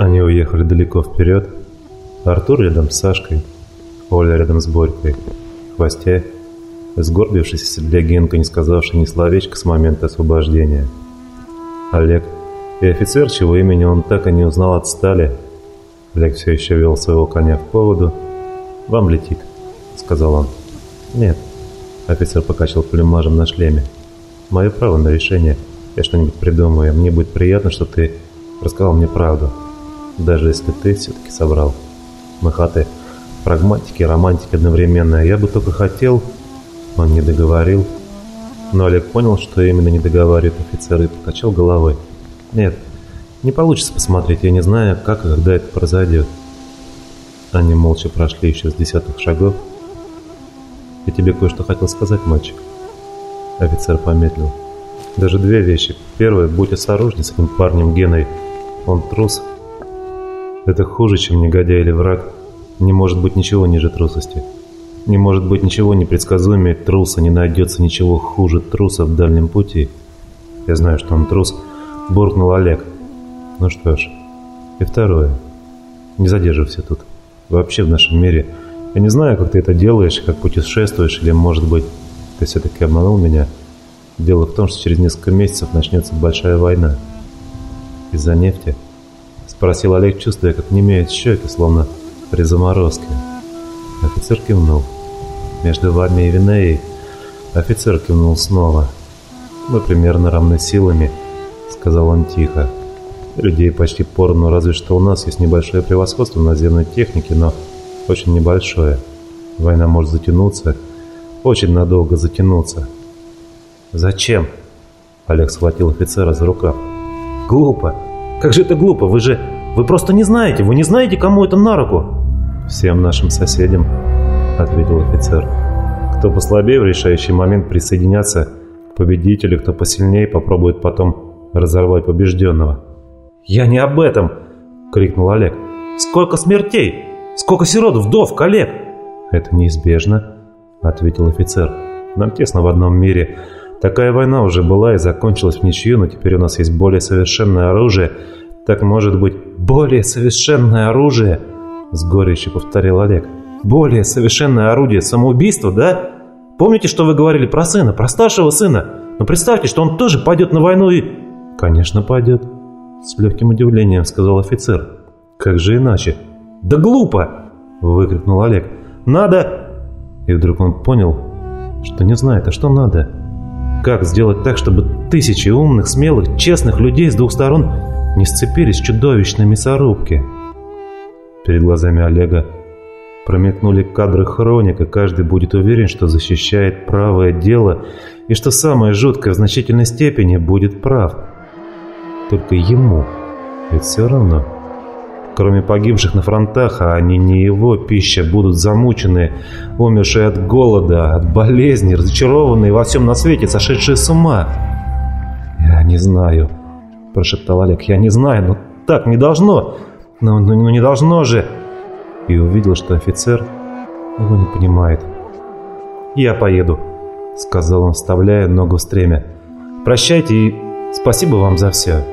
Они уехали далеко вперед. Артур рядом с Сашкой, Оля рядом с Борькой. В хвосте, сгорбившись в седле Генка, не сказавший ни словечка с момента освобождения. Олег и офицер, чего имени он так и не узнал, отстали. Олег все еще вел своего коня в поводу. «Вам летит», — сказал он. «Нет», — офицер покачал плюмажем на шлеме. «Мое право на решение. Я что-нибудь придумаю. Мне будет приятно, что ты рассказал мне правду. Даже если ты все-таки собрал. Мы хаты прагматики и романтики одновременно. Я бы только хотел...» Он не договорил. Но Олег понял, что именно не договаривает офицер и покачал головой. «Нет, не получится посмотреть. Я не знаю, как и когда это произойдет». Они молча прошли еще с десятых шагов. «Я тебе кое-что хотел сказать, мальчик». Офицер помедлил. «Даже две вещи. Первое, будь осторожней с этим парнем Геной. Он трус. Это хуже, чем негодяй или враг. Не может быть ничего ниже трусости. Не может быть ничего непредсказуемее труса. Не найдется ничего хуже труса в дальнем пути. Я знаю, что он трус. Буркнул Олег. Ну что ж. И второе. Не задерживайся тут вообще в нашем мире. Я не знаю, как ты это делаешь, как путешествуешь, или, может быть, ты все-таки обманул меня. Дело в том, что через несколько месяцев начнется большая война. Из-за нефти? Спросил Олег, чувствуя, как не имеют щеки, словно при заморозке. Офицер кивнул. Между вами и Винеей офицер кивнул снова. Мы примерно равны силами, сказал он тихо. Людей почти поровну, разве что у нас есть небольшое превосходство в наземной технике, но очень небольшое. Война может затянуться, очень надолго затянуться. «Зачем?» Олег схватил офицера за рукав. «Глупо! Как же это глупо! Вы же... Вы просто не знаете! Вы не знаете, кому это на руку!» «Всем нашим соседям», — ответил офицер. «Кто послабее в решающий момент присоединятся к победителю, кто посильнее попробует потом разорвать побежденного». «Я не об этом!» — крикнул Олег. «Сколько смертей! Сколько сирот, вдов, коллег!» «Это неизбежно», — ответил офицер. «Нам тесно в одном мире. Такая война уже была и закончилась в ничью, но теперь у нас есть более совершенное оружие. Так может быть, более совершенное оружие?» С горечью повторил Олег. «Более совершенное орудие самоубийства, да? Помните, что вы говорили про сына, про старшего сына? Но представьте, что он тоже пойдет на войну и...» «Конечно, пойдет», с легким удивлением сказал офицер. «Как же иначе?» «Да глупо!» – выкрикнул Олег. «Надо...» И вдруг он понял, что не знает, а что надо. Как сделать так, чтобы тысячи умных, смелых, честных людей с двух сторон не сцепились в чудовищной мясорубке? Перед глазами Олега промелькнули кадры хроника, каждый будет уверен, что защищает правое дело и что самое жуткое в значительной степени будет прав – только ему. Ведь все равно. Кроме погибших на фронтах, а они не его пища, будут замученные, умершие от голода, от болезни, разочарованные во всем на свете, сошедшие с ума. «Я не знаю», – прошептал Олег, – «я не знаю, но так не должно, но, но, но не должно же». И увидел, что офицер его не понимает. «Я поеду», – сказал он, вставляя ногу в стремя. «Прощайте и спасибо вам за все».